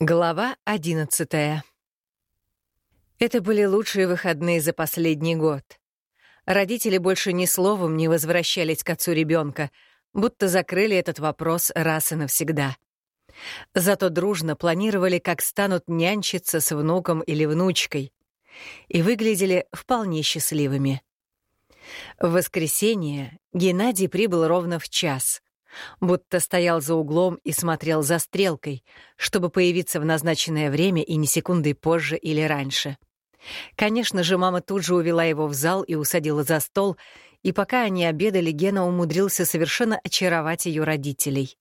Глава одиннадцатая. Это были лучшие выходные за последний год. Родители больше ни словом не возвращались к отцу ребенка, будто закрыли этот вопрос раз и навсегда. Зато дружно планировали, как станут нянчиться с внуком или внучкой, и выглядели вполне счастливыми. В воскресенье Геннадий прибыл ровно в час — будто стоял за углом и смотрел за стрелкой, чтобы появиться в назначенное время и не секундой позже или раньше. Конечно же, мама тут же увела его в зал и усадила за стол, и пока они обедали, Гена умудрился совершенно очаровать ее родителей.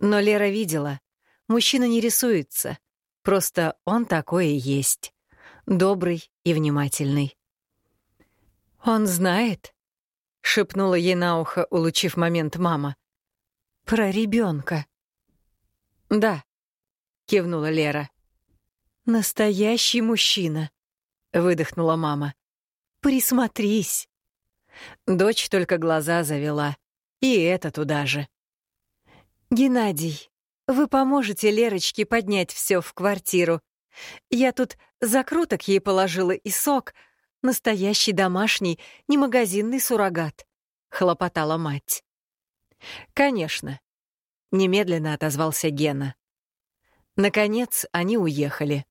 Но Лера видела, мужчина не рисуется, просто он такой и есть, добрый и внимательный. «Он знает?» — шепнула ей на ухо, улучив момент мама. Про ребенка. Да, кивнула Лера. Настоящий мужчина, выдохнула мама. Присмотрись. Дочь только глаза завела. И это туда же. Геннадий, вы поможете Лерочке поднять все в квартиру. Я тут закруток ей положила и сок. Настоящий домашний, не магазинный суррогат. Хлопотала мать. «Конечно», — немедленно отозвался Гена. Наконец, они уехали.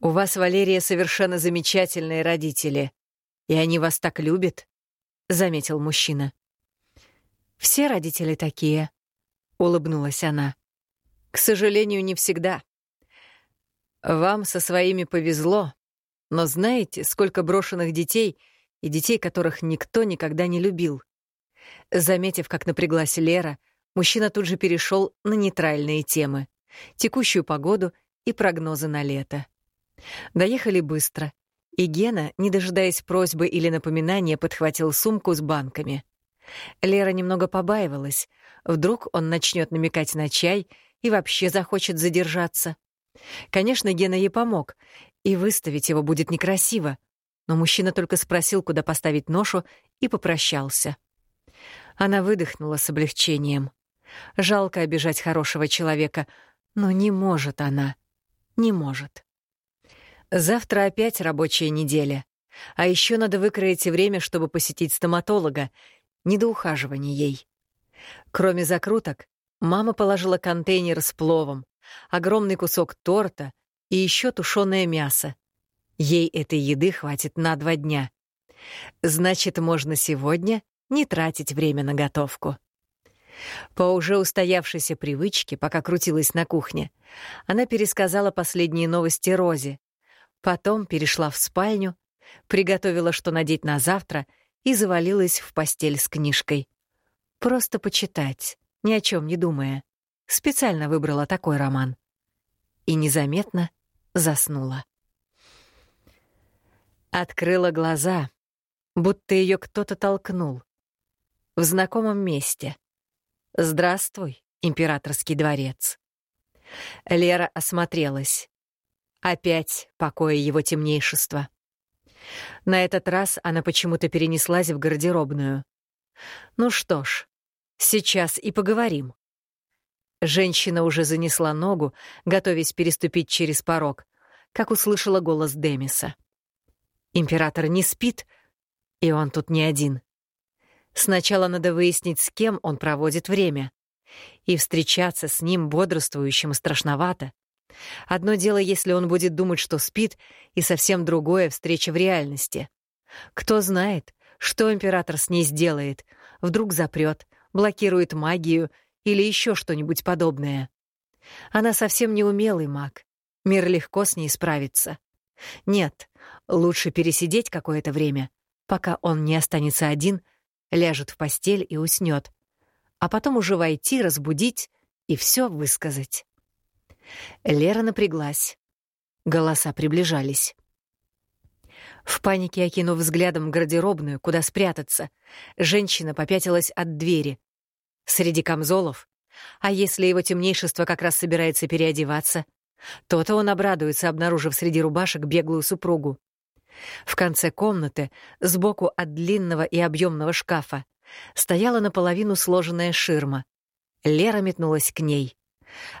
«У вас, Валерия, совершенно замечательные родители, и они вас так любят», — заметил мужчина. «Все родители такие», — улыбнулась она. «К сожалению, не всегда. Вам со своими повезло, но знаете, сколько брошенных детей и детей, которых никто никогда не любил?» Заметив, как напряглась Лера, мужчина тут же перешел на нейтральные темы — текущую погоду и прогнозы на лето. Доехали быстро, и Гена, не дожидаясь просьбы или напоминания, подхватил сумку с банками. Лера немного побаивалась. Вдруг он начнет намекать на чай и вообще захочет задержаться. Конечно, Гена ей помог, и выставить его будет некрасиво, но мужчина только спросил, куда поставить ношу, и попрощался. Она выдохнула с облегчением. Жалко обижать хорошего человека, но не может она. Не может. Завтра опять рабочая неделя. А еще надо выкроить время, чтобы посетить стоматолога. Не до ухаживания ей. Кроме закруток, мама положила контейнер с пловом, огромный кусок торта и еще тушеное мясо. Ей этой еды хватит на два дня. Значит, можно сегодня не тратить время на готовку. По уже устоявшейся привычке, пока крутилась на кухне, она пересказала последние новости Розе, потом перешла в спальню, приготовила, что надеть на завтра, и завалилась в постель с книжкой. Просто почитать, ни о чем не думая. Специально выбрала такой роман. И незаметно заснула. Открыла глаза, будто ее кто-то толкнул в знакомом месте. «Здравствуй, императорский дворец». Лера осмотрелась. Опять покоя его темнейшества. На этот раз она почему-то перенеслась в гардеробную. Ну что ж, сейчас и поговорим. Женщина уже занесла ногу, готовясь переступить через порог, как услышала голос Демиса. Император не спит, и он тут не один. Сначала надо выяснить, с кем он проводит время. И встречаться с ним бодрствующим страшновато. Одно дело, если он будет думать, что спит, и совсем другое — встреча в реальности. Кто знает, что император с ней сделает, вдруг запрет, блокирует магию или еще что-нибудь подобное. Она совсем не умелый маг. Мир легко с ней справится. Нет, лучше пересидеть какое-то время, пока он не останется один — ляжет в постель и уснет, а потом уже войти, разбудить и все высказать. Лера напряглась. Голоса приближались. В панике окинув взглядом гардеробную, куда спрятаться, женщина попятилась от двери. Среди камзолов. А если его темнейшество как раз собирается переодеваться? То-то он обрадуется, обнаружив среди рубашек беглую супругу. В конце комнаты, сбоку от длинного и объемного шкафа, стояла наполовину сложенная ширма. Лера метнулась к ней.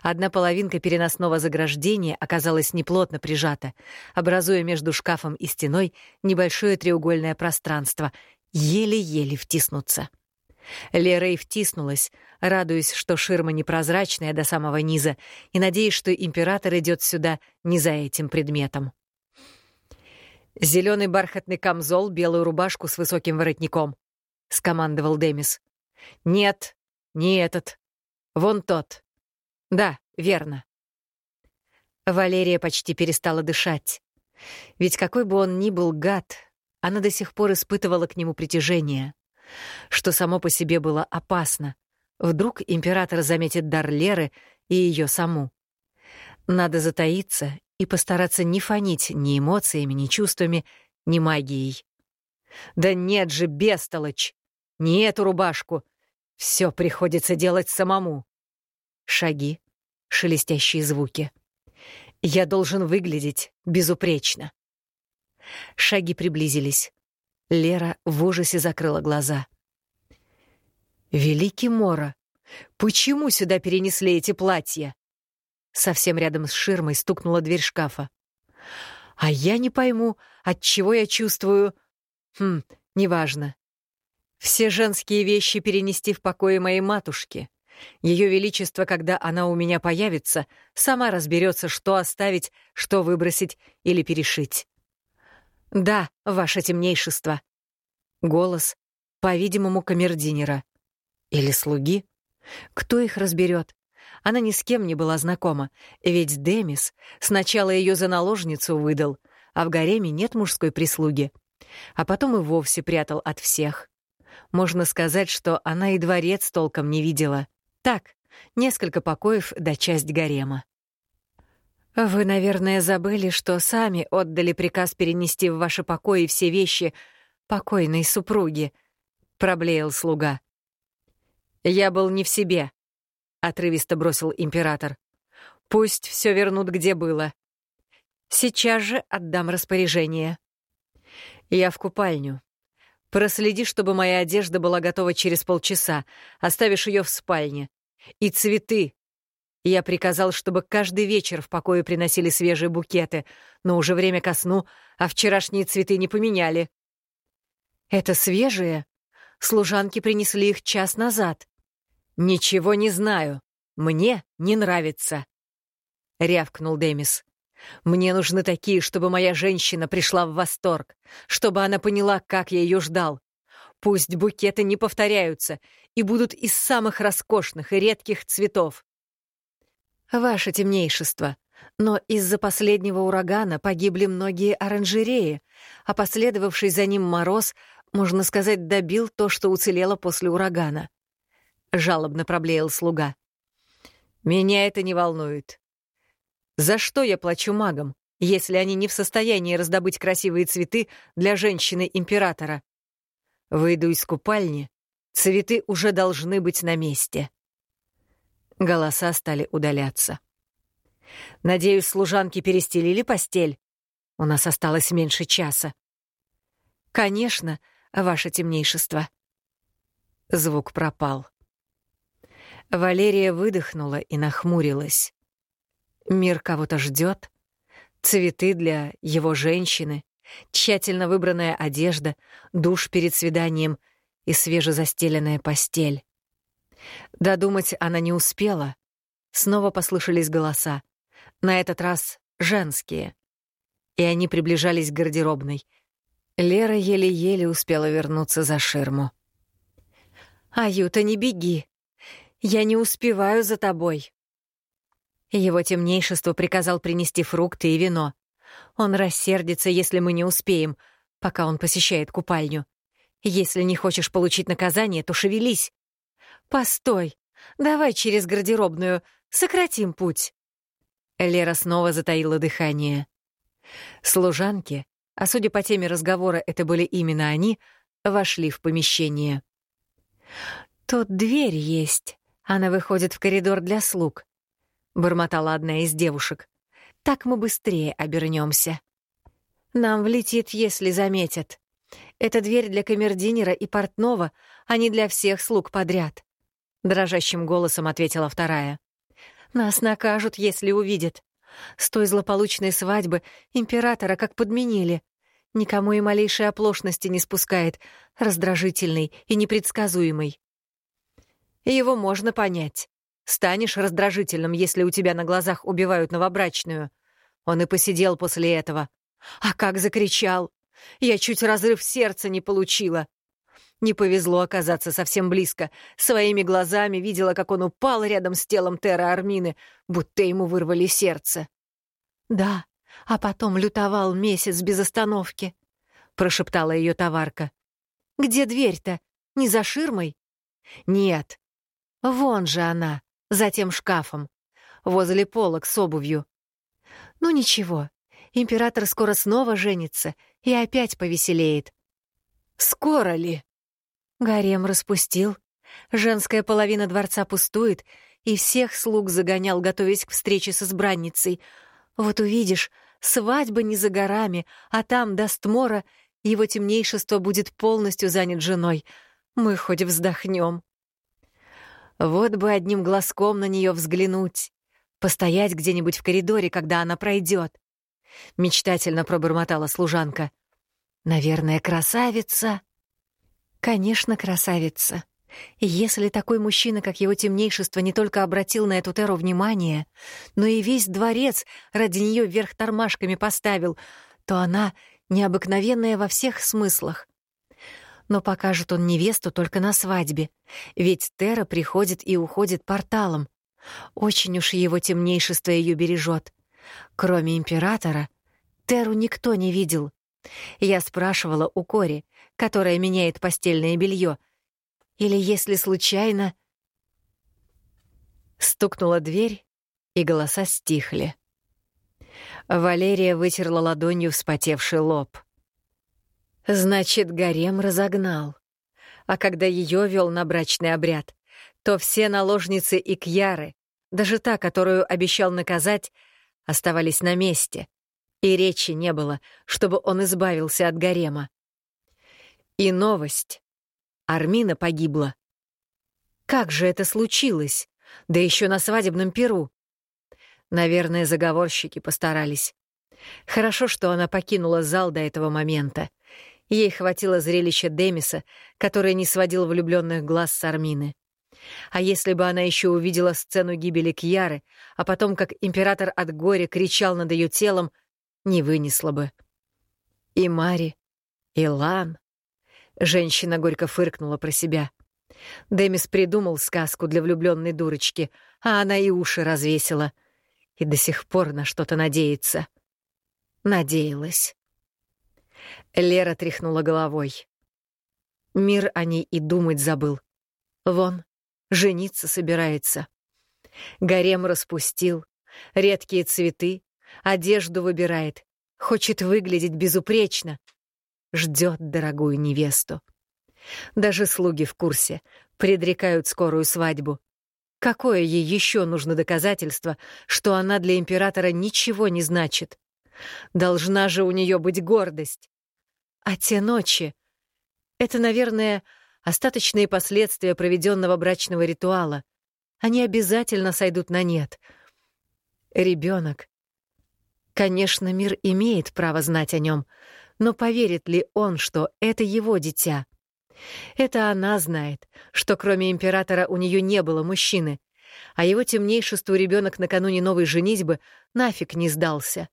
Одна половинка переносного заграждения оказалась неплотно прижата, образуя между шкафом и стеной небольшое треугольное пространство, еле-еле втиснуться. Лера и втиснулась, радуясь, что ширма непрозрачная до самого низа, и надеясь, что император идет сюда не за этим предметом. Зеленый бархатный камзол, белую рубашку с высоким воротником», — скомандовал Демис. «Нет, не этот. Вон тот. Да, верно». Валерия почти перестала дышать. Ведь какой бы он ни был гад, она до сих пор испытывала к нему притяжение, что само по себе было опасно. Вдруг император заметит дар Леры и ее саму. Надо затаиться и постараться не фонить ни эмоциями, ни чувствами, ни магией. «Да нет же, бестолочь! Не эту рубашку! Все приходится делать самому!» Шаги, шелестящие звуки. «Я должен выглядеть безупречно!» Шаги приблизились. Лера в ужасе закрыла глаза. «Великий Мора, почему сюда перенесли эти платья?» Совсем рядом с ширмой стукнула дверь шкафа. А я не пойму, от чего я чувствую... Хм, неважно. Все женские вещи перенести в покое моей матушки. Ее Величество, когда она у меня появится, сама разберется, что оставить, что выбросить или перешить. Да, ваше темнейшество. Голос, по-видимому, камердинера. Или слуги. Кто их разберет? Она ни с кем не была знакома, ведь Демис сначала ее за наложницу выдал, а в гареме нет мужской прислуги. А потом и вовсе прятал от всех. Можно сказать, что она и дворец толком не видела. Так, несколько покоев да часть гарема. «Вы, наверное, забыли, что сами отдали приказ перенести в ваши покои все вещи покойной супруги», — проблеял слуга. «Я был не в себе», отрывисто бросил император. Пусть все вернут, где было. Сейчас же отдам распоряжение. Я в купальню. Проследи, чтобы моя одежда была готова через полчаса. Оставишь ее в спальне. И цветы. Я приказал, чтобы каждый вечер в покое приносили свежие букеты, но уже время ко сну, а вчерашние цветы не поменяли. Это свежие? Служанки принесли их час назад. «Ничего не знаю. Мне не нравится», — рявкнул Демис. «Мне нужны такие, чтобы моя женщина пришла в восторг, чтобы она поняла, как я ее ждал. Пусть букеты не повторяются и будут из самых роскошных и редких цветов». «Ваше темнейшество», но из-за последнего урагана погибли многие оранжереи, а последовавший за ним мороз, можно сказать, добил то, что уцелело после урагана. — жалобно проблеял слуга. «Меня это не волнует. За что я плачу магам, если они не в состоянии раздобыть красивые цветы для женщины-императора? Выйду из купальни, цветы уже должны быть на месте». Голоса стали удаляться. «Надеюсь, служанки перестелили постель? У нас осталось меньше часа». «Конечно, ваше темнейшество». Звук пропал. Валерия выдохнула и нахмурилась. Мир кого-то ждет. Цветы для его женщины, тщательно выбранная одежда, душ перед свиданием и свежезастеленная постель. Додумать она не успела. Снова послышались голоса. На этот раз женские. И они приближались к гардеробной. Лера еле-еле успела вернуться за ширму. «Аюта, не беги!» Я не успеваю за тобой». Его темнейшество приказал принести фрукты и вино. Он рассердится, если мы не успеем, пока он посещает купальню. Если не хочешь получить наказание, то шевелись. Постой, давай через гардеробную, сократим путь. Лера снова затаила дыхание. Служанки, а судя по теме разговора, это были именно они, вошли в помещение. «Тут дверь есть», она выходит в коридор для слуг», — бормотала одна из девушек. «Так мы быстрее обернемся. Нам влетит, если заметят. Это дверь для камердинера и портного, а не для всех слуг подряд», — дрожащим голосом ответила вторая. Нас накажут, если увидят. С той злополучной свадьбы императора как подменили. Никому и малейшей оплошности не спускает, раздражительный и непредсказуемый. Его можно понять. Станешь раздражительным, если у тебя на глазах убивают новобрачную. Он и посидел после этого. А как закричал! Я чуть разрыв сердца не получила. Не повезло оказаться совсем близко. Своими глазами видела, как он упал рядом с телом Тера Армины, будто ему вырвали сердце. «Да, а потом лютовал месяц без остановки», — прошептала ее товарка. «Где дверь-то? Не за ширмой?» «Нет. Вон же она, за тем шкафом, возле полок с обувью. Ну ничего, император скоро снова женится и опять повеселеет. Скоро ли? Гарем распустил. Женская половина дворца пустует, и всех слуг загонял, готовясь к встрече с избранницей. Вот увидишь, свадьба не за горами, а там даст мора, его темнейшество будет полностью занят женой. Мы хоть вздохнем. Вот бы одним глазком на нее взглянуть, постоять где-нибудь в коридоре, когда она пройдет. Мечтательно пробормотала служанка. Наверное, красавица. Конечно, красавица. если такой мужчина, как его темнейшество, не только обратил на эту Теру внимание, но и весь дворец ради нее вверх тормашками поставил, то она необыкновенная во всех смыслах но покажет он невесту только на свадьбе, ведь Тера приходит и уходит порталом. Очень уж его темнейшество ее бережет. Кроме императора, Теру никто не видел. Я спрашивала у Кори, которая меняет постельное белье, или если случайно... Стукнула дверь, и голоса стихли. Валерия вытерла ладонью вспотевший лоб. Значит, гарем разогнал. А когда ее вел на брачный обряд, то все наложницы и кьяры, даже та, которую обещал наказать, оставались на месте, и речи не было, чтобы он избавился от гарема. И новость. Армина погибла. Как же это случилось? Да еще на свадебном перу. Наверное, заговорщики постарались. Хорошо, что она покинула зал до этого момента. Ей хватило зрелища Демиса, который не сводил влюбленных глаз с Армины. А если бы она еще увидела сцену гибели Кьяры, а потом, как император от горя кричал над ее телом, не вынесла бы. И Мари, и Лан. Женщина горько фыркнула про себя. Демис придумал сказку для влюбленной дурочки, а она и уши развесила. И до сих пор на что-то надеется. Надеялась. Лера тряхнула головой. Мир о ней и думать забыл. Вон, жениться собирается. Гарем распустил, редкие цветы, одежду выбирает, хочет выглядеть безупречно. Ждет дорогую невесту. Даже слуги в курсе, предрекают скорую свадьбу. Какое ей еще нужно доказательство, что она для императора ничего не значит? Должна же у нее быть гордость. А те ночи — это, наверное, остаточные последствия проведенного брачного ритуала. Они обязательно сойдут на нет. Ребенок. Конечно, мир имеет право знать о нем, но поверит ли он, что это его дитя? Это она знает, что кроме императора у нее не было мужчины, а его темнейшеству ребенок накануне новой женитьбы нафиг не сдался.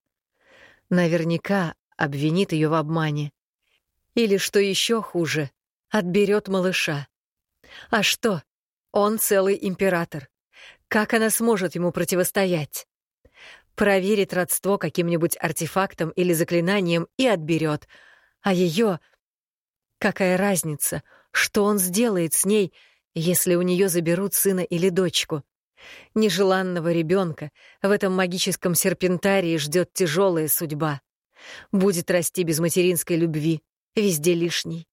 Наверняка обвинит ее в обмане. Или, что еще хуже, отберет малыша. А что? Он целый император. Как она сможет ему противостоять? Проверит родство каким-нибудь артефактом или заклинанием и отберет. А ее... Какая разница, что он сделает с ней, если у нее заберут сына или дочку? Нежеланного ребенка в этом магическом серпентарии ждет тяжелая судьба. Будет расти без материнской любви, везде лишний.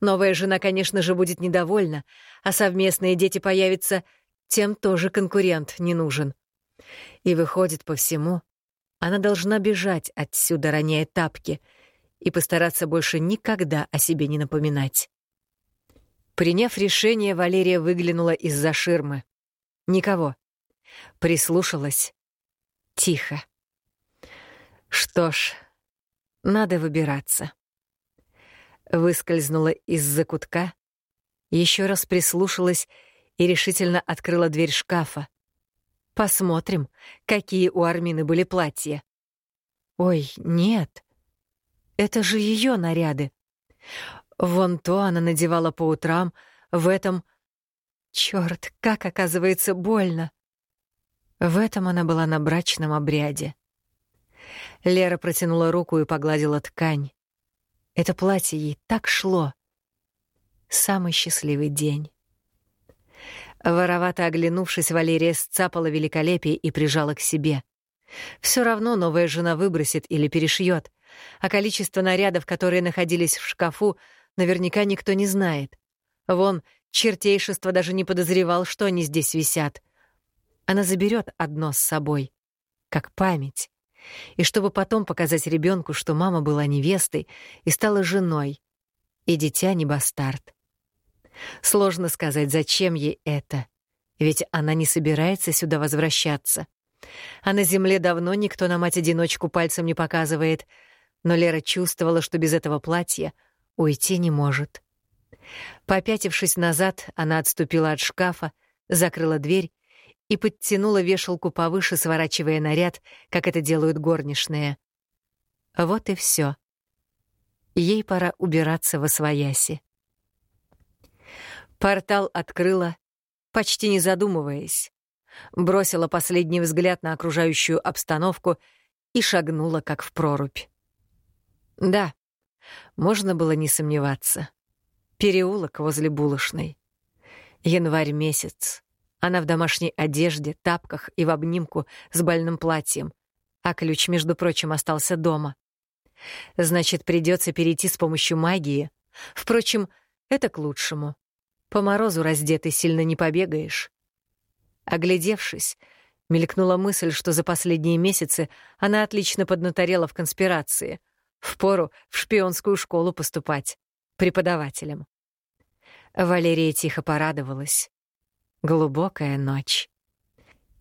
Новая жена, конечно же, будет недовольна, а совместные дети появятся, тем тоже конкурент не нужен. И выходит по всему, она должна бежать отсюда, роняя тапки, и постараться больше никогда о себе не напоминать. Приняв решение, Валерия выглянула из-за ширмы. Никого. Прислушалась. Тихо. Что ж, надо выбираться. Выскользнула из закутка, еще раз прислушалась и решительно открыла дверь шкафа. Посмотрим, какие у Армины были платья. Ой, нет. Это же ее наряды. Вон то она надевала по утрам, в этом... Черт, как оказывается больно. В этом она была на брачном обряде. Лера протянула руку и погладила ткань. Это платье ей так шло. Самый счастливый день. Воровато оглянувшись, Валерия сцапала великолепие и прижала к себе. Все равно новая жена выбросит или перешьет, а количество нарядов, которые находились в шкафу, наверняка никто не знает. Вон, чертейшество даже не подозревал, что они здесь висят. Она заберет одно с собой, как память. И чтобы потом показать ребенку, что мама была невестой и стала женой, и дитя не бастард. Сложно сказать, зачем ей это, ведь она не собирается сюда возвращаться. А на земле давно никто на мать-одиночку пальцем не показывает, но Лера чувствовала, что без этого платья уйти не может. Попятившись назад, она отступила от шкафа, закрыла дверь и подтянула вешалку повыше, сворачивая наряд, как это делают горничные. Вот и все. Ей пора убираться во свояси. Портал открыла, почти не задумываясь, бросила последний взгляд на окружающую обстановку и шагнула, как в прорубь. Да, можно было не сомневаться. Переулок возле булочной. Январь месяц. Она в домашней одежде, тапках и в обнимку с больным платьем. А ключ, между прочим, остался дома. Значит, придется перейти с помощью магии. Впрочем, это к лучшему. По морозу раздетый сильно не побегаешь. Оглядевшись, мелькнула мысль, что за последние месяцы она отлично поднаторела в конспирации. Впору в шпионскую школу поступать, преподавателем. Валерия тихо порадовалась. Глубокая ночь.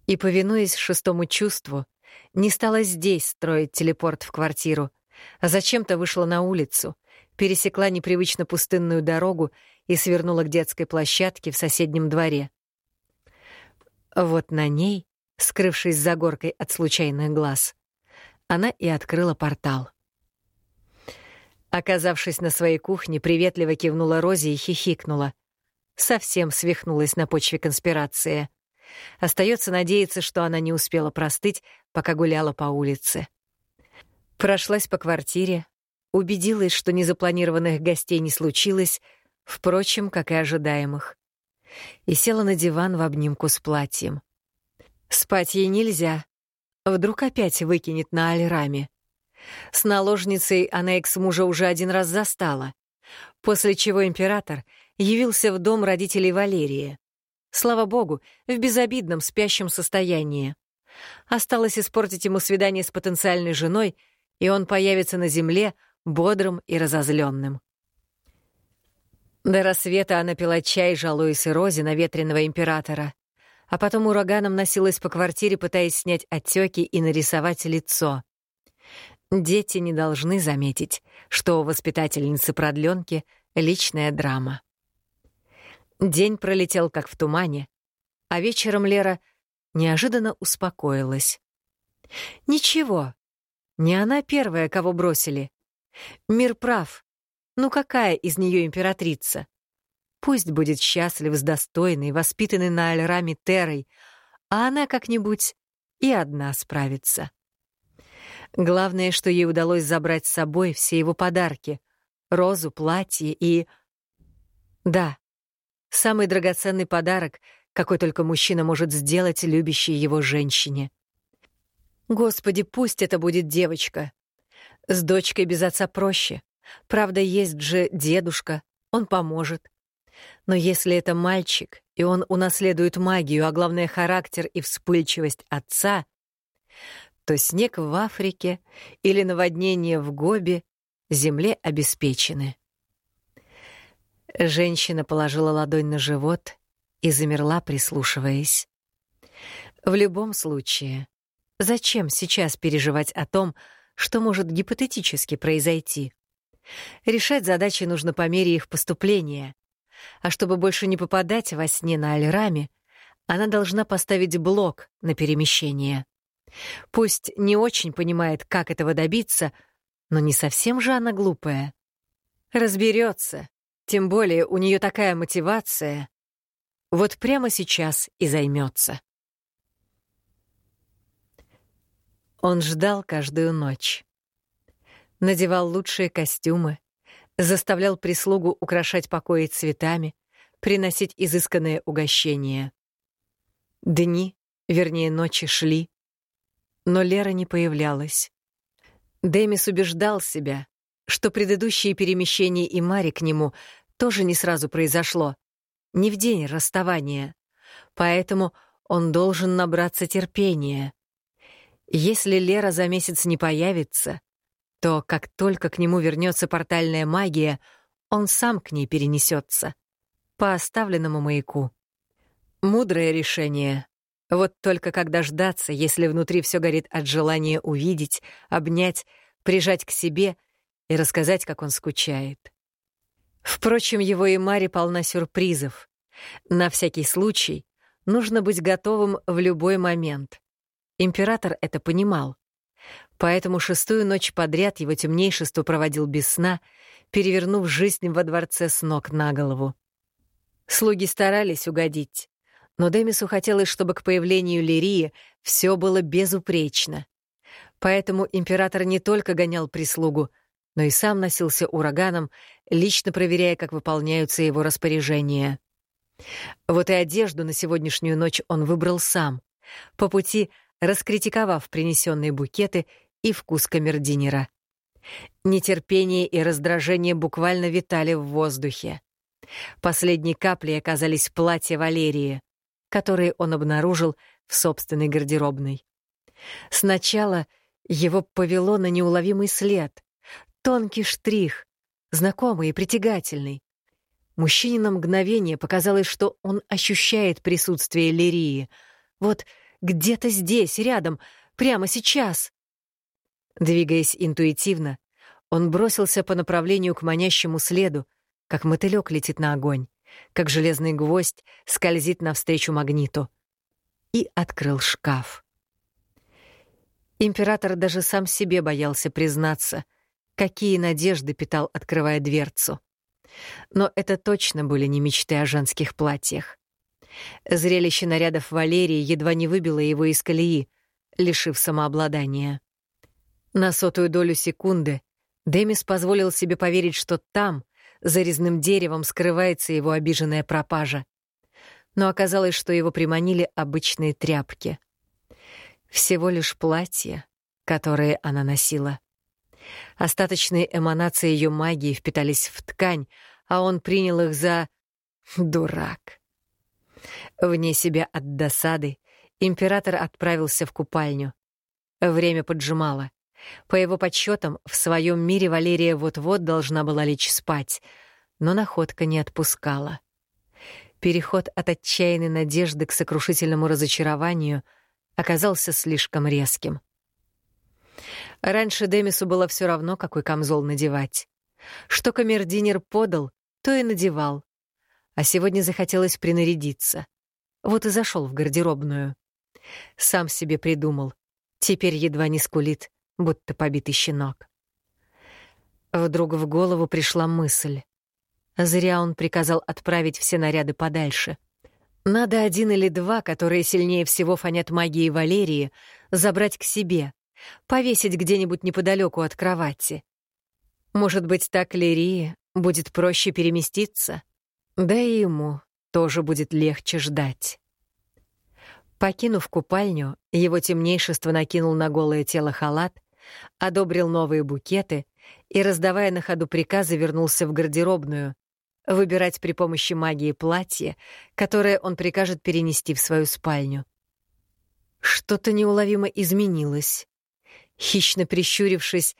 И, повинуясь шестому чувству, не стала здесь строить телепорт в квартиру, а зачем-то вышла на улицу, пересекла непривычно пустынную дорогу и свернула к детской площадке в соседнем дворе. Вот на ней, скрывшись за горкой от случайных глаз, она и открыла портал. Оказавшись на своей кухне, приветливо кивнула Розе и хихикнула. Совсем свихнулась на почве конспирации. Остается надеяться, что она не успела простыть, пока гуляла по улице. Прошлась по квартире, убедилась, что незапланированных гостей не случилось, впрочем, как и ожидаемых. И села на диван в обнимку с платьем. Спать ей нельзя. Вдруг опять выкинет на Альраме. С наложницей она экс-мужа уже один раз застала, после чего император явился в дом родителей Валерии. Слава богу, в безобидном спящем состоянии. Осталось испортить ему свидание с потенциальной женой, и он появится на земле бодрым и разозленным. До рассвета она пила чай, жалуясь Розе на ветреного императора, а потом ураганом носилась по квартире, пытаясь снять отеки и нарисовать лицо. Дети не должны заметить, что у воспитательницы продленки личная драма. День пролетел как в тумане, а вечером Лера неожиданно успокоилась. Ничего, не она первая, кого бросили. Мир прав. Ну какая из нее императрица? Пусть будет счастлив с достойной, воспитанной на Альраме Терой, а она как-нибудь и одна справится. Главное, что ей удалось забрать с собой все его подарки — розу, платье и... Да, самый драгоценный подарок, какой только мужчина может сделать любящей его женщине. Господи, пусть это будет девочка. С дочкой без отца проще. Правда, есть же дедушка, он поможет. Но если это мальчик, и он унаследует магию, а главное — характер и вспыльчивость отца, то снег в Африке или наводнение в Гоби земле обеспечены. Женщина положила ладонь на живот и замерла, прислушиваясь. В любом случае, зачем сейчас переживать о том, что может гипотетически произойти? Решать задачи нужно по мере их поступления. А чтобы больше не попадать во сне на Альраме, она должна поставить блок на перемещение. Пусть не очень понимает, как этого добиться, но не совсем же она глупая. Разберется, тем более у нее такая мотивация. Вот прямо сейчас и займется. Он ждал каждую ночь. Надевал лучшие костюмы, заставлял прислугу украшать покои цветами, приносить изысканные угощения. Дни, вернее, ночи шли, но Лера не появлялась. Демис убеждал себя, что предыдущие перемещения и Мари к нему тоже не сразу произошло, не в день расставания, поэтому он должен набраться терпения. Если Лера за месяц не появится, то как только к нему вернется портальная магия, он сам к ней перенесется по оставленному маяку. Мудрое решение. Вот только как дождаться, если внутри все горит от желания увидеть, обнять, прижать к себе и рассказать, как он скучает. Впрочем, его и Мари полна сюрпризов. На всякий случай нужно быть готовым в любой момент. Император это понимал. Поэтому шестую ночь подряд его темнейшество проводил без сна, перевернув жизнь во дворце с ног на голову. Слуги старались угодить но Демису хотелось, чтобы к появлению Лирии все было безупречно. Поэтому император не только гонял прислугу, но и сам носился ураганом, лично проверяя, как выполняются его распоряжения. Вот и одежду на сегодняшнюю ночь он выбрал сам, по пути раскритиковав принесенные букеты и вкус камердинера. Нетерпение и раздражение буквально витали в воздухе. Последней каплей оказались платья Валерии которые он обнаружил в собственной гардеробной. Сначала его повело на неуловимый след, тонкий штрих, знакомый и притягательный. Мужчине на мгновение показалось, что он ощущает присутствие Лирии. Вот где-то здесь, рядом, прямо сейчас. Двигаясь интуитивно, он бросился по направлению к манящему следу, как мотылек летит на огонь как железный гвоздь скользит навстречу магниту. И открыл шкаф. Император даже сам себе боялся признаться, какие надежды питал, открывая дверцу. Но это точно были не мечты о женских платьях. Зрелище нарядов Валерии едва не выбило его из колеи, лишив самообладания. На сотую долю секунды Демис позволил себе поверить, что там, за резным деревом скрывается его обиженная пропажа. Но оказалось, что его приманили обычные тряпки. Всего лишь платье, которое она носила. Остаточные эманации ее магии впитались в ткань, а он принял их за... дурак. Вне себя от досады император отправился в купальню. Время поджимало. По его подсчетам, в своем мире Валерия вот-вот должна была лечь спать, но находка не отпускала. Переход от отчаянной надежды к сокрушительному разочарованию оказался слишком резким. Раньше Демису было все равно, какой камзол надевать. Что камердинер подал, то и надевал. А сегодня захотелось принарядиться. Вот и зашел в гардеробную. Сам себе придумал. Теперь едва не скулит будто побитый щенок. Вдруг в голову пришла мысль. Зря он приказал отправить все наряды подальше. Надо один или два, которые сильнее всего фонят магией Валерии, забрать к себе, повесить где-нибудь неподалеку от кровати. Может быть, так Лерии будет проще переместиться? Да и ему тоже будет легче ждать. Покинув купальню, его темнейшество накинул на голое тело халат, одобрил новые букеты и, раздавая на ходу приказы, вернулся в гардеробную, выбирать при помощи магии платье, которое он прикажет перенести в свою спальню. Что-то неуловимо изменилось. Хищно прищурившись,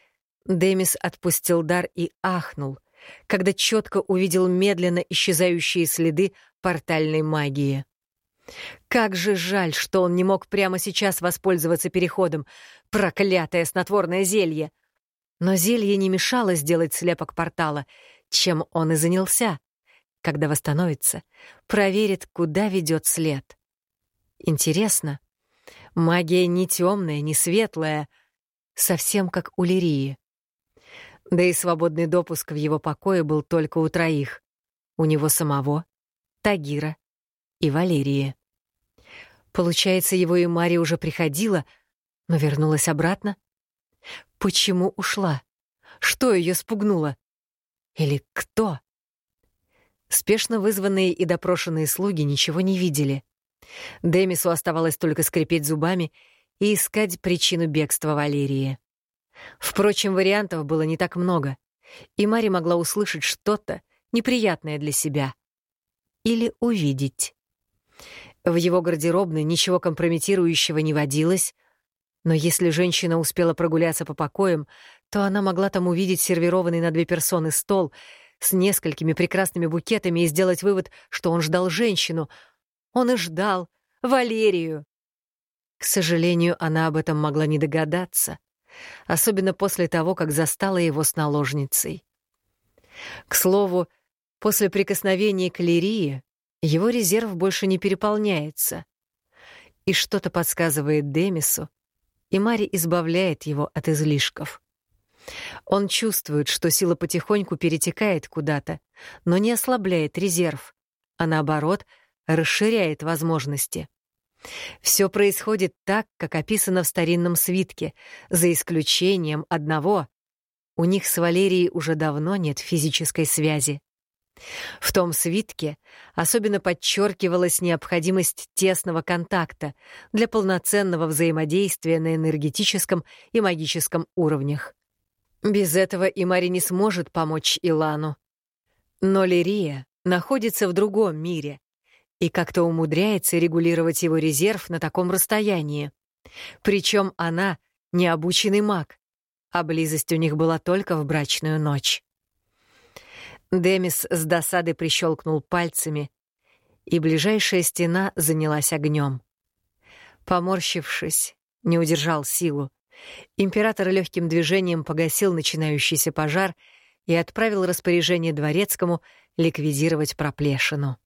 Демис отпустил дар и ахнул, когда четко увидел медленно исчезающие следы портальной магии. Как же жаль, что он не мог прямо сейчас воспользоваться переходом. Проклятое снотворное зелье! Но зелье не мешало сделать слепок портала, чем он и занялся. Когда восстановится, проверит, куда ведет след. Интересно, магия не темная, не светлая, совсем как у Лирии. Да и свободный допуск в его покое был только у троих. У него самого, Тагира и Валерии. Получается, его и Мари уже приходила, но вернулась обратно? Почему ушла? Что ее спугнуло? Или кто? Спешно вызванные и допрошенные слуги ничего не видели. Демису оставалось только скрипеть зубами и искать причину бегства Валерии. Впрочем, вариантов было не так много, и Мари могла услышать что-то неприятное для себя. Или увидеть. В его гардеробной ничего компрометирующего не водилось, но если женщина успела прогуляться по покоям, то она могла там увидеть сервированный на две персоны стол с несколькими прекрасными букетами и сделать вывод, что он ждал женщину. Он и ждал Валерию. К сожалению, она об этом могла не догадаться, особенно после того, как застала его с наложницей. К слову, после прикосновения к Лирии его резерв больше не переполняется. И что-то подсказывает Демису, и Мари избавляет его от излишков. Он чувствует, что сила потихоньку перетекает куда-то, но не ослабляет резерв, а наоборот, расширяет возможности. Все происходит так, как описано в старинном свитке, за исключением одного. У них с Валерией уже давно нет физической связи. В том свитке особенно подчеркивалась необходимость тесного контакта для полноценного взаимодействия на энергетическом и магическом уровнях. Без этого и Мари не сможет помочь Илану. Но Лирия находится в другом мире и как-то умудряется регулировать его резерв на таком расстоянии. Причем она — необученный маг, а близость у них была только в брачную ночь. Демис с досады прищелкнул пальцами, и ближайшая стена занялась огнем. Поморщившись, не удержал силу. Император легким движением погасил начинающийся пожар и отправил распоряжение дворецкому ликвидировать проплешину.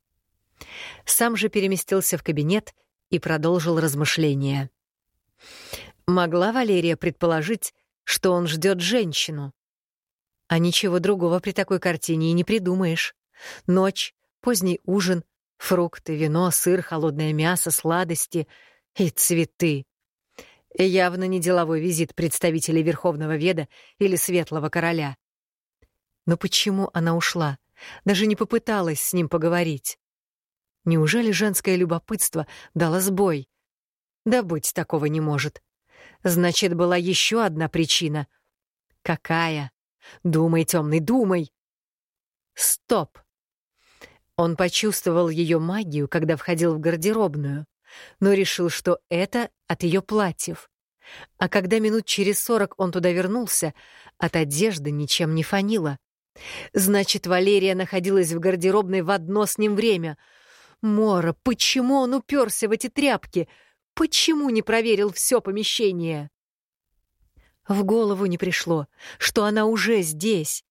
Сам же переместился в кабинет и продолжил размышления. Могла Валерия предположить, что он ждет женщину, а ничего другого при такой картине и не придумаешь. Ночь, поздний ужин, фрукты, вино, сыр, холодное мясо, сладости и цветы. Явно не деловой визит представителей Верховного Веда или Светлого Короля. Но почему она ушла? Даже не попыталась с ним поговорить. Неужели женское любопытство дало сбой? Да быть такого не может. Значит, была еще одна причина. Какая? Думай, темный, думай. Стоп. Он почувствовал ее магию, когда входил в гардеробную, но решил, что это от ее платьев. А когда минут через сорок он туда вернулся, от одежды ничем не фанило. Значит, Валерия находилась в гардеробной в одно с ним время. Мора, почему он уперся в эти тряпки? Почему не проверил все помещение? В голову не пришло, что она уже здесь.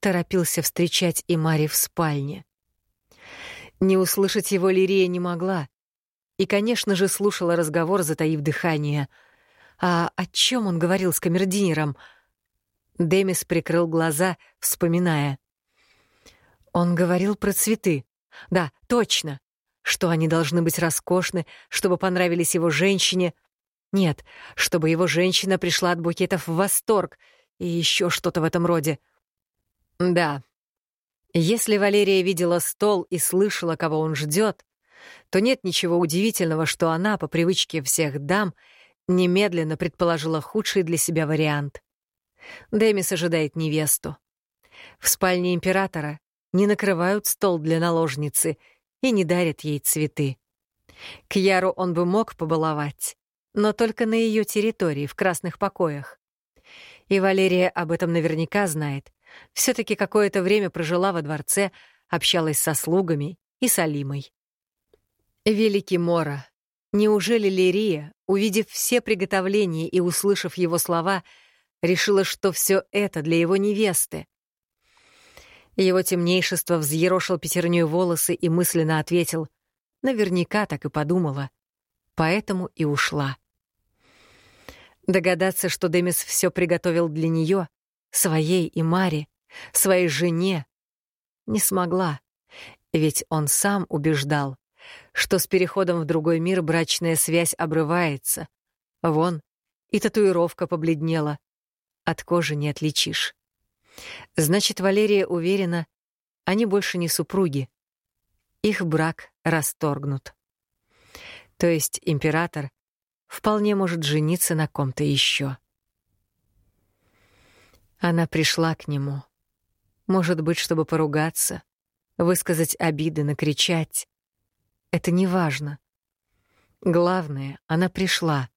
Торопился встречать и Мари в спальне. Не услышать его Лирия не могла. И, конечно же, слушала разговор, затаив дыхание. А о чем он говорил с камердинером? Демис прикрыл глаза, вспоминая. Он говорил про цветы. Да, точно. Что они должны быть роскошны, чтобы понравились его женщине — нет, чтобы его женщина пришла от букетов в восторг и еще что-то в этом роде. Да. Если Валерия видела стол и слышала, кого он ждет, то нет ничего удивительного, что она, по привычке всех дам, немедленно предположила худший для себя вариант. Демис ожидает невесту. В спальне императора не накрывают стол для наложницы и не дарят ей цветы. К Яру он бы мог побаловать, но только на ее территории, в красных покоях. И Валерия об этом наверняка знает. все таки какое-то время прожила во дворце, общалась со слугами и с Алимой. Великий Мора, неужели Лирия, увидев все приготовления и услышав его слова, решила, что все это для его невесты? Его темнейшество взъерошил пятерню волосы и мысленно ответил. Наверняка так и подумала. Поэтому и ушла. Догадаться, что Демис все приготовил для нее, своей и Маре, своей жене, не смогла. Ведь он сам убеждал, что с переходом в другой мир брачная связь обрывается. Вон, и татуировка побледнела. От кожи не отличишь. Значит, Валерия уверена, они больше не супруги. Их брак расторгнут. То есть император вполне может жениться на ком-то еще. Она пришла к нему. Может быть, чтобы поругаться, высказать обиды, накричать. Это не важно. Главное, она пришла.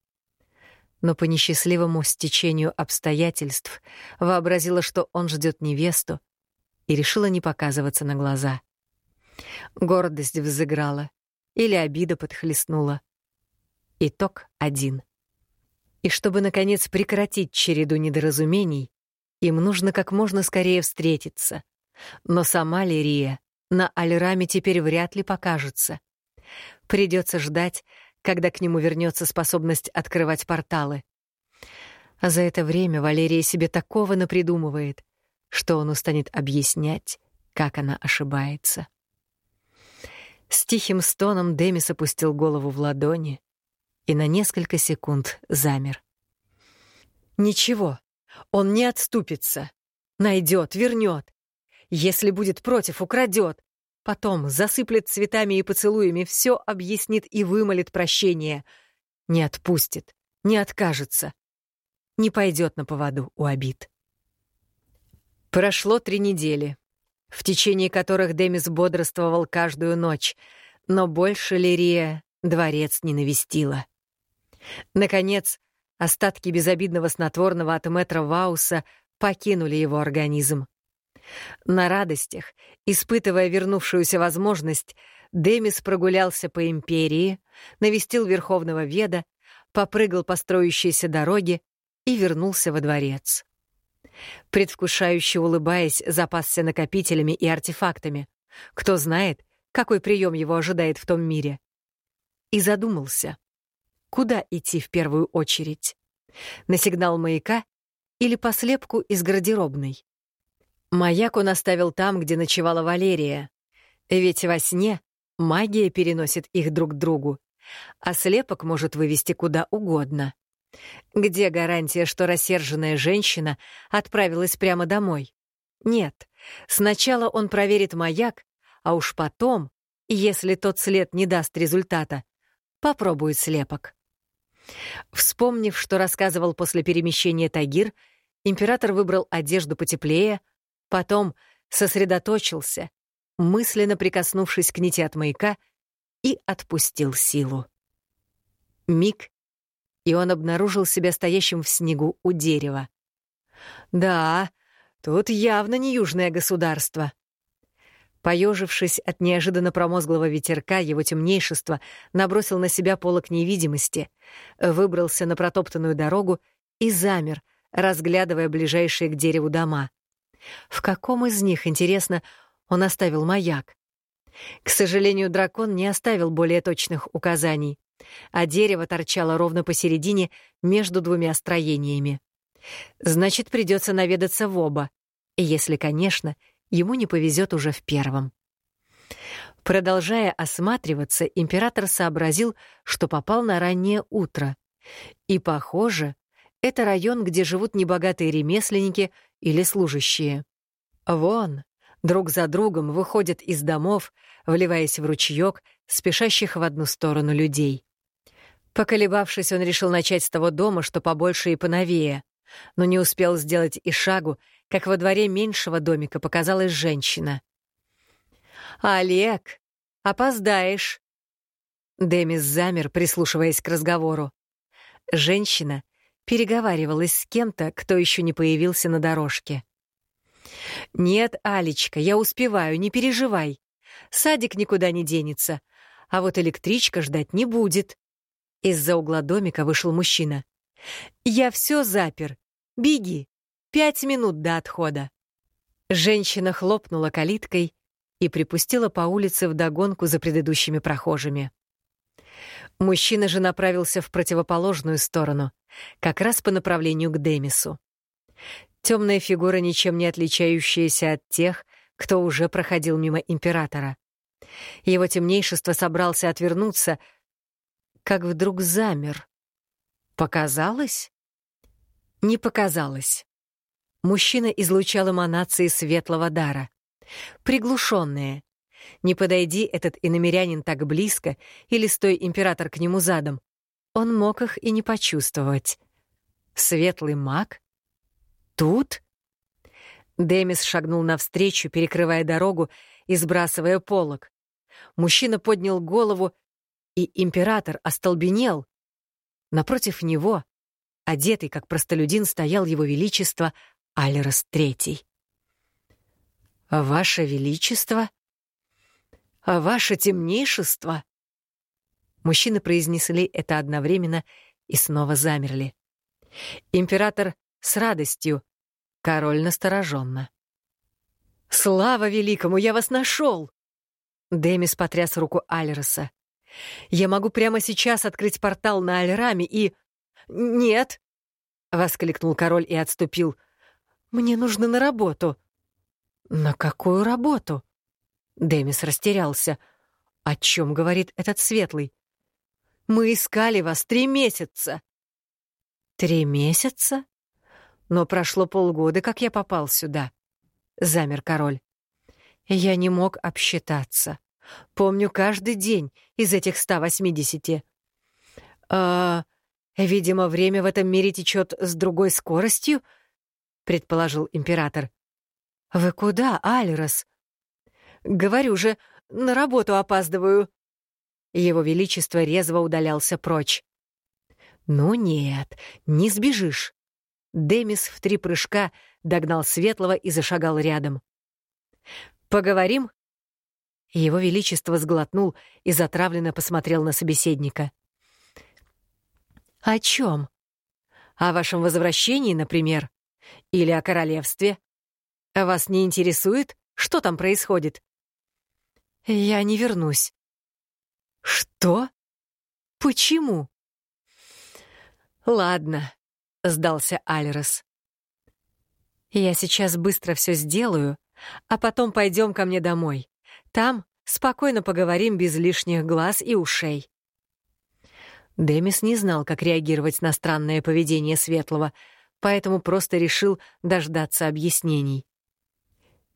Но по несчастливому стечению обстоятельств вообразила, что он ждет невесту, и решила не показываться на глаза. Гордость взыграла или обида подхлестнула. Итог один. И чтобы, наконец, прекратить череду недоразумений, им нужно как можно скорее встретиться. Но сама Лирия на Альраме теперь вряд ли покажется. Придется ждать, когда к нему вернется способность открывать порталы. А за это время Валерия себе такого напридумывает, что он устанет объяснять, как она ошибается. С тихим стоном Демис опустил голову в ладони и на несколько секунд замер. Ничего, он не отступится. Найдет, вернет. Если будет против, украдет. Потом засыплет цветами и поцелуями, все объяснит и вымолит прощение. Не отпустит, не откажется. Не пойдет на поводу у обид. Прошло три недели, в течение которых Демис бодрствовал каждую ночь, но больше Лирия дворец не навестила. Наконец, остатки безобидного снотворного от мэтра Вауса покинули его организм. На радостях, испытывая вернувшуюся возможность, Демис прогулялся по империи, навестил Верховного Веда, попрыгал по строящейся дороге и вернулся во дворец. Предвкушающе улыбаясь, запасся накопителями и артефактами. Кто знает, какой прием его ожидает в том мире. И задумался, куда идти в первую очередь? На сигнал маяка или по слепку из гардеробной? Маяк он оставил там, где ночевала Валерия. Ведь во сне магия переносит их друг к другу, а слепок может вывести куда угодно. Где гарантия, что рассерженная женщина отправилась прямо домой? Нет. Сначала он проверит маяк, а уж потом, если тот след не даст результата, попробует слепок. Вспомнив, что рассказывал после перемещения Тагир, император выбрал одежду потеплее, Потом сосредоточился, мысленно прикоснувшись к нити от маяка, и отпустил силу. Миг, и он обнаружил себя стоящим в снегу у дерева. Да, тут явно не южное государство. Поежившись от неожиданно промозглого ветерка, его темнейшество набросил на себя полок невидимости, выбрался на протоптанную дорогу и замер, разглядывая ближайшие к дереву дома. В каком из них, интересно, он оставил маяк? К сожалению, дракон не оставил более точных указаний, а дерево торчало ровно посередине между двумя строениями. Значит, придется наведаться в оба, если, конечно, ему не повезет уже в первом. Продолжая осматриваться, император сообразил, что попал на раннее утро. И, похоже, это район, где живут небогатые ремесленники или служащие. Вон, друг за другом выходят из домов, вливаясь в ручеёк, спешащих в одну сторону людей. Поколебавшись, он решил начать с того дома, что побольше и поновее, но не успел сделать и шагу, как во дворе меньшего домика показалась женщина. «Олег, опоздаешь!» Демис замер, прислушиваясь к разговору. Женщина переговаривалась с кем-то, кто еще не появился на дорожке. «Нет, Алечка, я успеваю, не переживай. Садик никуда не денется. а вот электричка ждать не будет. Из-за угла домика вышел мужчина. «Я все запер. Беги. Пять минут до отхода». Женщина хлопнула калиткой и припустила по улице вдогонку за предыдущими прохожими. Мужчина же направился в противоположную сторону, как раз по направлению к Демису. Темная фигура, ничем не отличающаяся от тех, кто уже проходил мимо императора. Его темнейшество собрался отвернуться, как вдруг замер. Показалось? Не показалось. Мужчина излучал эманации светлого дара. Приглушенные. Не подойди этот иномерянин так близко или стой император к нему задом. Он мог их и не почувствовать. Светлый маг? Тут? Демис шагнул навстречу, перекрывая дорогу и сбрасывая полог. Мужчина поднял голову, и император остолбенел. Напротив него, одетый как простолюдин, стоял его величество Алерос Третий. «Ваше Величество? Ваше Темнейшество?» Мужчины произнесли это одновременно и снова замерли. Император с радостью, король настороженно. «Слава великому, я вас нашел!» Демис потряс руку Альроса. «Я могу прямо сейчас открыть портал на Альраме и...» «Нет!» — воскликнул король и отступил. «Мне нужно на работу». «На какую работу?» Демис растерялся. «О чем говорит этот светлый?» «Мы искали вас три месяца». «Три месяца? Но прошло полгода, как я попал сюда». Замер король. Я не мог обсчитаться. Помню каждый день из этих 180. А, видимо, время в этом мире течет с другой скоростью, предположил император. Вы куда, Альрос? Говорю же, на работу опаздываю. Его величество резво удалялся прочь. Ну нет, не сбежишь. Демис в три прыжка догнал Светлого и зашагал рядом. Поговорим?» Его Величество сглотнул и затравленно посмотрел на собеседника. «О чем? О вашем возвращении, например? Или о королевстве? Вас не интересует, что там происходит?» «Я не вернусь». «Что? Почему?» «Ладно», — сдался Альрос. «Я сейчас быстро все сделаю, а потом пойдем ко мне домой. Там спокойно поговорим без лишних глаз и ушей». Демис не знал, как реагировать на странное поведение Светлого, поэтому просто решил дождаться объяснений.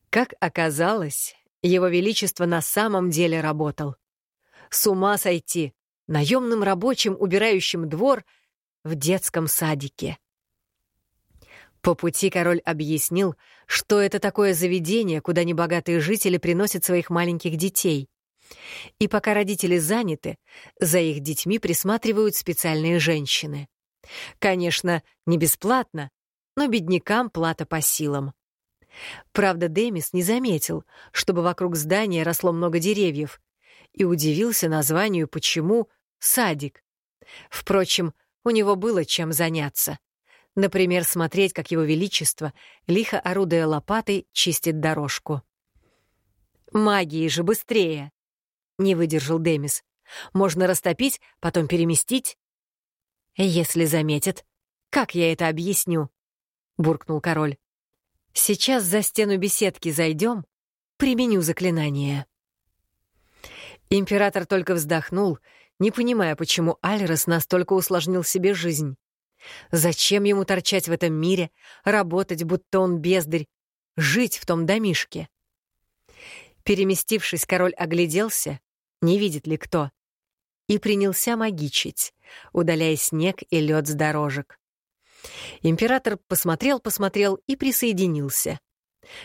Как оказалось, его Величество на самом деле работал. С ума сойти, наемным рабочим, убирающим двор в детском садике. По пути король объяснил, что это такое заведение, куда небогатые жители приносят своих маленьких детей. И пока родители заняты, за их детьми присматривают специальные женщины. Конечно, не бесплатно, но беднякам плата по силам. Правда, Демис не заметил, чтобы вокруг здания росло много деревьев, и удивился названию «почему» — садик. Впрочем, у него было чем заняться. Например, смотреть, как его величество, лихо орудуя лопатой, чистит дорожку. «Магии же быстрее!» — не выдержал Демис. «Можно растопить, потом переместить?» «Если заметят, как я это объясню?» — буркнул король. «Сейчас за стену беседки зайдем, применю заклинание». Император только вздохнул, не понимая, почему Альрос настолько усложнил себе жизнь. Зачем ему торчать в этом мире, работать, будто он бездарь, жить в том домишке? Переместившись, король огляделся, не видит ли кто, и принялся магичить, удаляя снег и лед с дорожек. Император посмотрел-посмотрел и присоединился.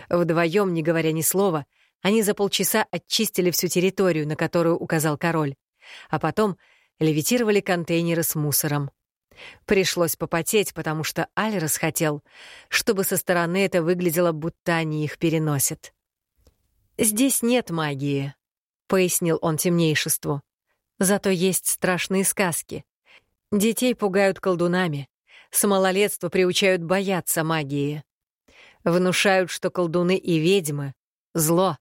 Вдвоем, не говоря ни слова, они за полчаса очистили всю территорию, на которую указал король, а потом левитировали контейнеры с мусором. Пришлось попотеть, потому что Альрос хотел, чтобы со стороны это выглядело, будто они их переносят. «Здесь нет магии», — пояснил он темнейшеству. Зато есть страшные сказки. Детей пугают колдунами, с малолетства приучают бояться магии. Внушают, что колдуны и ведьмы — зло.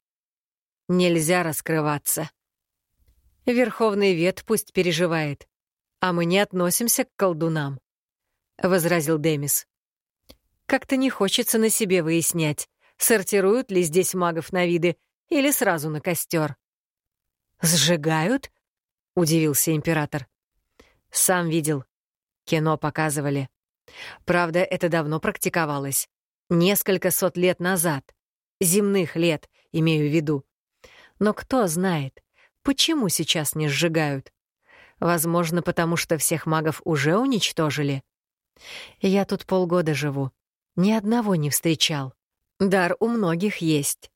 Нельзя раскрываться. Верховный вет пусть переживает, а мы не относимся к колдунам, — возразил Демис. Как-то не хочется на себе выяснять, сортируют ли здесь магов на виды или сразу на костер. «Сжигают?» — удивился император. «Сам видел. Кино показывали. Правда, это давно практиковалось. Несколько сот лет назад. Земных лет, имею в виду. Но кто знает, почему сейчас не сжигают? Возможно, потому что всех магов уже уничтожили. Я тут полгода живу. Ни одного не встречал. Дар у многих есть.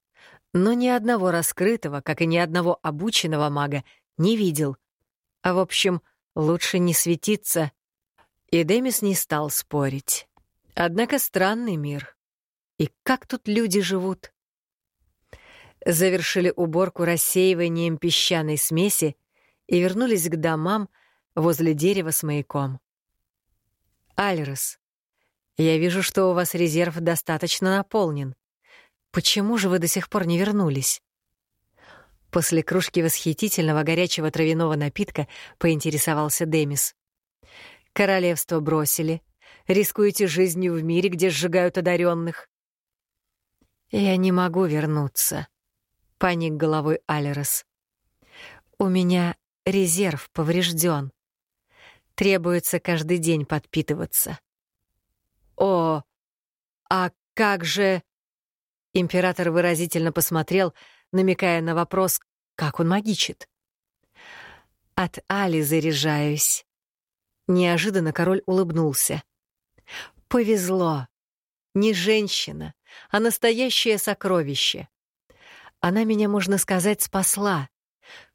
Но ни одного раскрытого, как и ни одного обученного мага, не видел. А в общем, лучше не светиться. И Демис не стал спорить. Однако странный мир. И как тут люди живут? Завершили уборку рассеиванием песчаной смеси и вернулись к домам возле дерева с маяком. «Альрос, я вижу, что у вас резерв достаточно наполнен. Почему же вы до сих пор не вернулись?» После кружки восхитительного горячего травяного напитка поинтересовался Демис. «Королевство бросили. Рискуете жизнью в мире, где сжигают одаренных. «Я не могу вернуться», — паник головой Алерос. «У меня резерв поврежден. Требуется каждый день подпитываться». «О, а как же...» Император выразительно посмотрел намекая на вопрос, как он магичит. «От Али заряжаюсь». Неожиданно король улыбнулся. «Повезло. Не женщина, а настоящее сокровище. Она меня, можно сказать, спасла.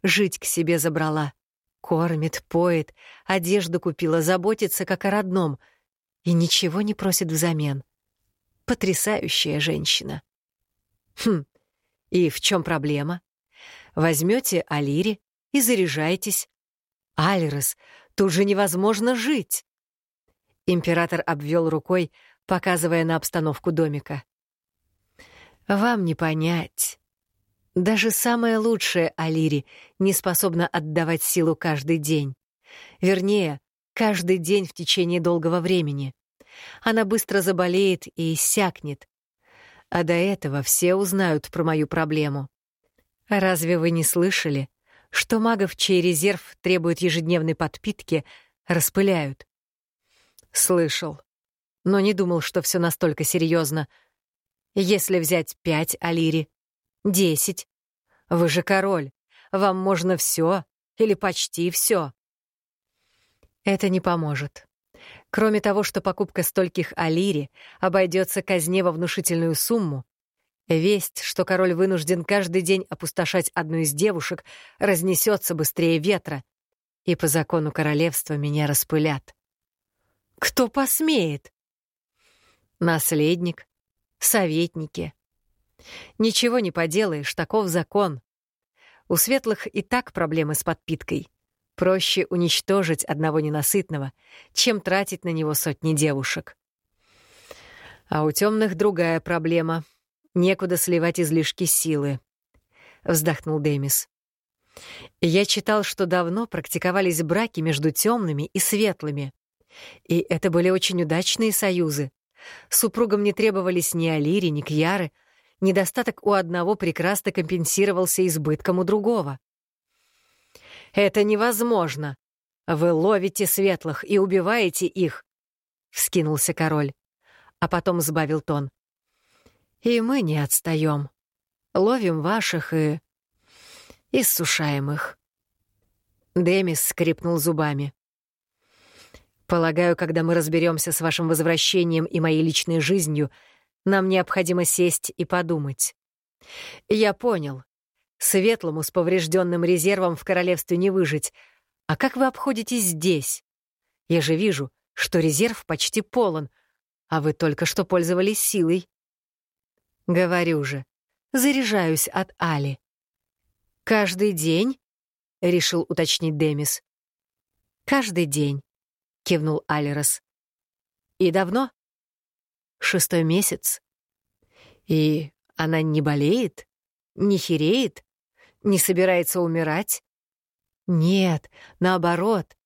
Жить к себе забрала. Кормит, поет, одежду купила, заботится как о родном. И ничего не просит взамен. Потрясающая женщина. Хм, и в чем проблема? Возьмете Алири и заряжайтесь. Альрос, тут же невозможно жить. Император обвел рукой, показывая на обстановку домика. Вам не понять. Даже самая лучшая Алири не способна отдавать силу каждый день. Вернее, каждый день в течение долгого времени. Она быстро заболеет и иссякнет, а до этого все узнают про мою проблему. Разве вы не слышали, что магов, чей резерв требует ежедневной подпитки, распыляют? Слышал, но не думал, что все настолько серьезно. Если взять пять алири, десять, вы же король, вам можно все или почти все. Это не поможет. Кроме того, что покупка стольких алири обойдется казне во внушительную сумму, весть, что король вынужден каждый день опустошать одну из девушек, разнесется быстрее ветра, и по закону королевства меня распылят. Кто посмеет? Наследник, советники. Ничего не поделаешь, таков закон. У светлых и так проблемы с подпиткой. Проще уничтожить одного ненасытного, чем тратить на него сотни девушек. А у темных другая проблема. Некуда сливать излишки силы. Вздохнул Демис. Я читал, что давно практиковались браки между темными и светлыми. И это были очень удачные союзы. Супругам не требовались ни Алири, ни Кьяры. Недостаток у одного прекрасно компенсировался избытком у другого. «Это невозможно! Вы ловите светлых и убиваете их!» — вскинулся король, а потом сбавил тон. «И мы не отстаем. Ловим ваших и... иссушаем их». Демис скрипнул зубами. «Полагаю, когда мы разберемся с вашим возвращением и моей личной жизнью, нам необходимо сесть и подумать. Я понял, Светлому с поврежденным резервом в королевстве не выжить. А как вы обходитесь здесь? Я же вижу, что резерв почти полон, а вы только что пользовались силой. Говорю же, заряжаюсь от Али. Каждый день? решил уточнить Демис. «Каждый день», — кивнул Алерос. «И давно?» «Шестой месяц». «И она не болеет? Не хереет? Не собирается умирать?» «Нет, наоборот.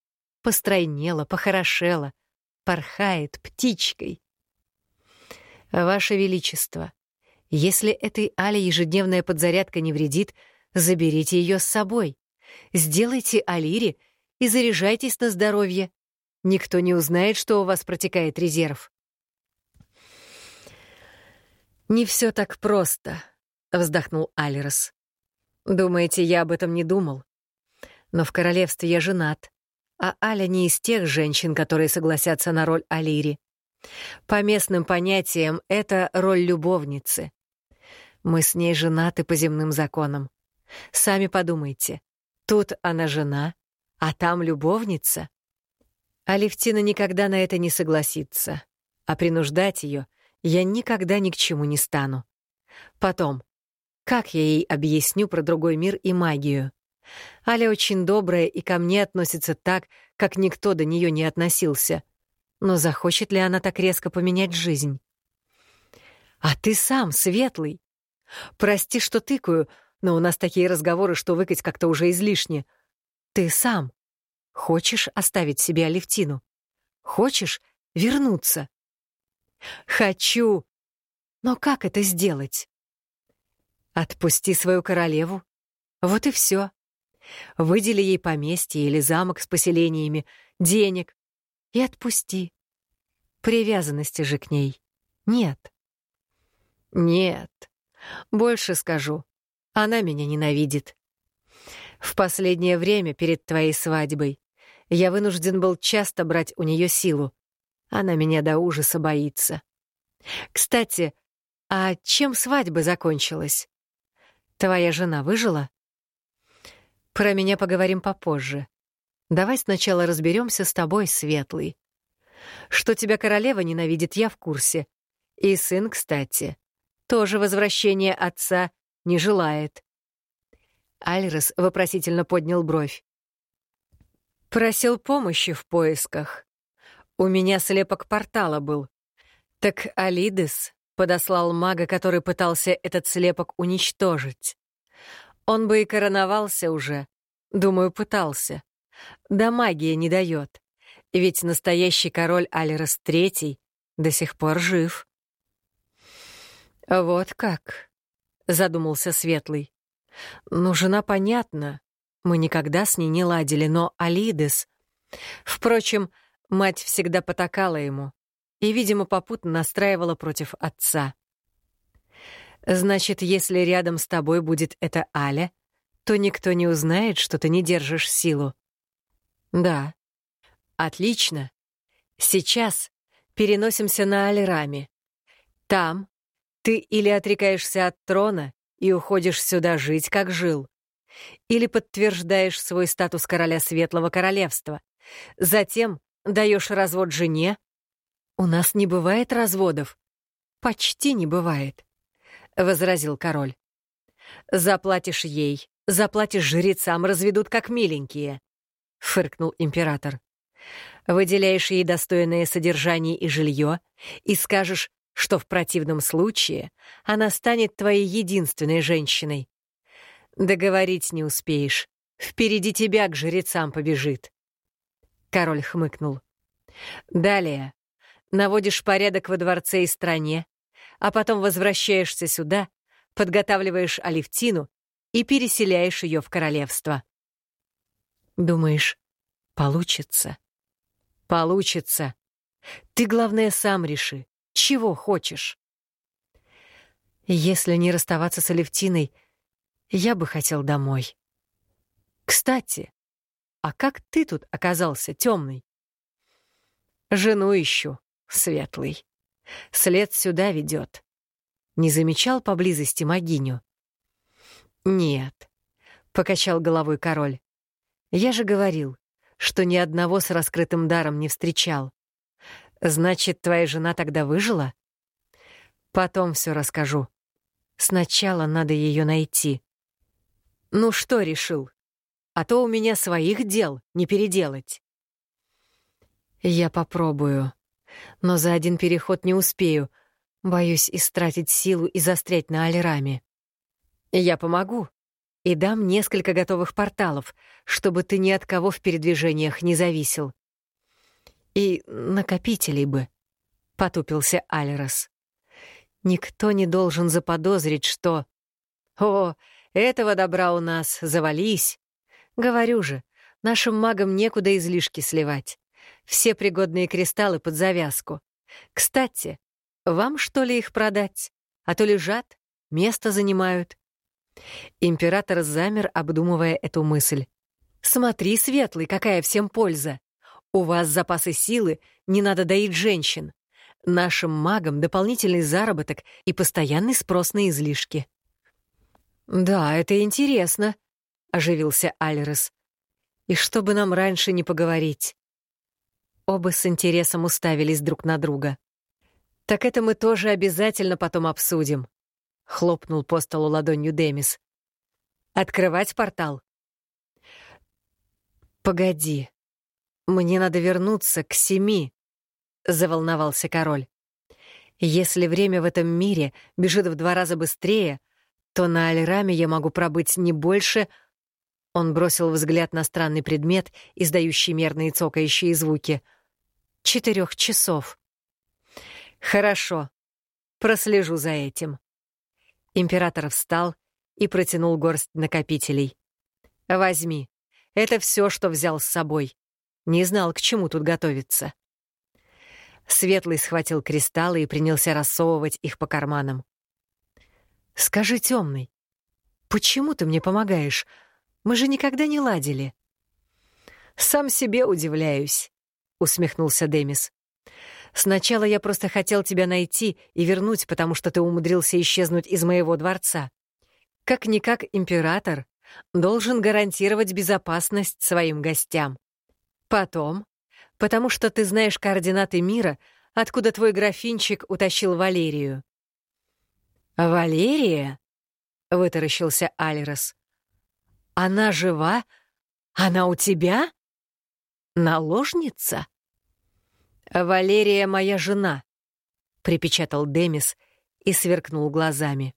Постройнела, похорошела, порхает птичкой». «Ваше Величество, если этой Але ежедневная подзарядка не вредит, заберите ее с собой. Сделайте Алире и заряжайтесь на здоровье. Никто не узнает, что у вас протекает резерв. «Не все так просто», — вздохнул Алирос. «Думаете, я об этом не думал? Но в королевстве я женат, а Аля не из тех женщин, которые согласятся на роль Алири. По местным понятиям, это роль любовницы. Мы с ней женаты по земным законам. Сами подумайте. Тут она жена, а там любовница. Алевтина никогда на это не согласится. А принуждать ее я никогда ни к чему не стану. Потом, как я ей объясню про другой мир и магию? Аля очень добрая и ко мне относится так, как никто до нее не относился. Но захочет ли она так резко поменять жизнь? А ты сам, светлый. Прости, что тыкаю, но у нас такие разговоры, что выкать как-то уже излишне. Ты сам хочешь оставить себе Алевтину? Хочешь вернуться? Хочу. Но как это сделать? Отпусти свою королеву. Вот и все. Выдели ей поместье или замок с поселениями, денег и отпусти. Привязанности же к ней нет. Нет. Больше скажу. Она меня ненавидит. В последнее время, перед твоей свадьбой, я вынужден был часто брать у нее силу. Она меня до ужаса боится. Кстати, а чем свадьба закончилась? Твоя жена выжила? Про меня поговорим попозже. Давай сначала разберемся с тобой, Светлый. Что тебя королева ненавидит, я в курсе. И сын, кстати, тоже возвращение отца не желает. Альрес вопросительно поднял бровь. Просил помощи в поисках. У меня слепок портала был. Так Алидес подослал мага, который пытался этот слепок уничтожить. Он бы и короновался уже. Думаю, пытался. Да магия не дает. Ведь настоящий король Алирос Третий до сих пор жив. «Вот как», — задумался Светлый. «Ну, жена понятно. Мы никогда с ней не ладили, но Алидес... Впрочем, мать всегда потакала ему и, видимо, попутно настраивала против отца. Значит, если рядом с тобой будет эта Аля, то никто не узнает, что ты не держишь силу. Да. Отлично. Сейчас переносимся на Алираме. Там ты или отрекаешься от трона и уходишь сюда жить, как жил, или подтверждаешь свой статус короля Светлого Королевства. Затем даешь развод жене. У нас не бывает разводов. Почти не бывает, — возразил король. Заплатишь ей, заплатишь жрецам, разведут как миленькие, — фыркнул император. Выделяешь ей достойное содержание и жилье и скажешь, что в противном случае она станет твоей единственной женщиной. Договорить не успеешь. Впереди тебя к жрецам побежит. Король хмыкнул. Далее наводишь порядок во дворце и стране, а потом возвращаешься сюда, подготавливаешь Алевтину и переселяешь ее в королевство. Думаешь, получится? Получится. Ты, главное, сам реши. Чего хочешь? Если не расставаться с Алевтиной, я бы хотел домой. Кстати, а как ты тут оказался, темный? Жену ищу, светлый. След сюда ведет. Не замечал поблизости могиню? Нет, покачал головой король. Я же говорил, что ни одного с раскрытым даром не встречал. Значит, твоя жена тогда выжила? Потом все расскажу. Сначала надо ее найти. Ну что решил? а то у меня своих дел не переделать. Я попробую, но за один переход не успею. Боюсь истратить силу и застрять на Альраме. Я помогу и дам несколько готовых порталов, чтобы ты ни от кого в передвижениях не зависел. И накопителей бы, — потупился Алерос. Никто не должен заподозрить, что... О, этого добра у нас, завались. Говорю же, нашим магам некуда излишки сливать. Все пригодные кристаллы под завязку. Кстати, вам что ли их продать? А то лежат, место занимают. Император замер, обдумывая эту мысль. «Смотри, Светлый, какая всем польза! У вас запасы силы, не надо доить женщин. Нашим магам дополнительный заработок и постоянный спрос на излишки». «Да, это интересно», — оживился Альрес. «И чтобы нам раньше не поговорить?» Оба с интересом уставились друг на друга. «Так это мы тоже обязательно потом обсудим», — хлопнул по столу ладонью Демис. «Открывать портал?» «Погоди, мне надо вернуться к семи», — заволновался король. «Если время в этом мире бежит в два раза быстрее, то на Альраме я могу пробыть не больше...» Он бросил взгляд на странный предмет, издающий мерные цокающие звуки. «Четырех часов». «Хорошо. Прослежу за этим». Император встал и протянул горсть накопителей. «Возьми. Это все, что взял с собой. Не знал, к чему тут готовиться». Светлый схватил кристаллы и принялся рассовывать их по карманам. «Скажи, темный, почему ты мне помогаешь? Мы же никогда не ладили». «Сам себе удивляюсь», — усмехнулся Демис. «Сначала я просто хотел тебя найти и вернуть, потому что ты умудрился исчезнуть из моего дворца. Как-никак император должен гарантировать безопасность своим гостям. Потом, потому что ты знаешь координаты мира, откуда твой графинчик утащил Валерию. «Валерия?» — вытаращился Альрос. «Она жива? Она у тебя? Наложница?» «Валерия моя жена», — припечатал Демис и сверкнул глазами.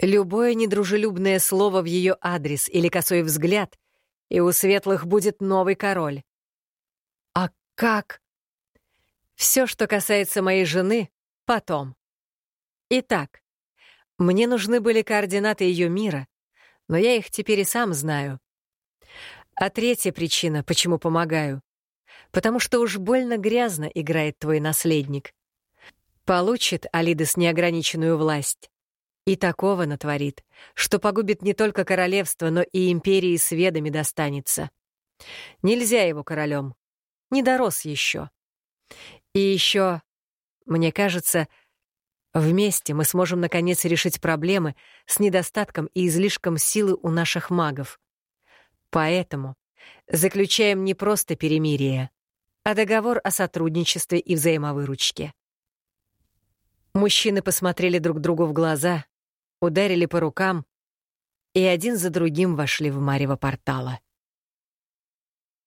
Любое недружелюбное слово в ее адрес или косой взгляд, и у светлых будет новый король. «А как?» «Все, что касается моей жены, потом. Итак, мне нужны были координаты ее мира, но я их теперь и сам знаю. А третья причина, почему помогаю. Потому что уж больно грязно играет твой наследник. Получит Алидес неограниченную власть. И такого натворит, что погубит не только королевство, но и империи с ведами достанется. Нельзя его королем. Не дорос еще. И еще, мне кажется, Вместе мы сможем наконец решить проблемы с недостатком и излишком силы у наших магов. Поэтому заключаем не просто перемирие, а договор о сотрудничестве и взаимовыручке. Мужчины посмотрели друг другу в глаза, ударили по рукам и один за другим вошли в марево портала.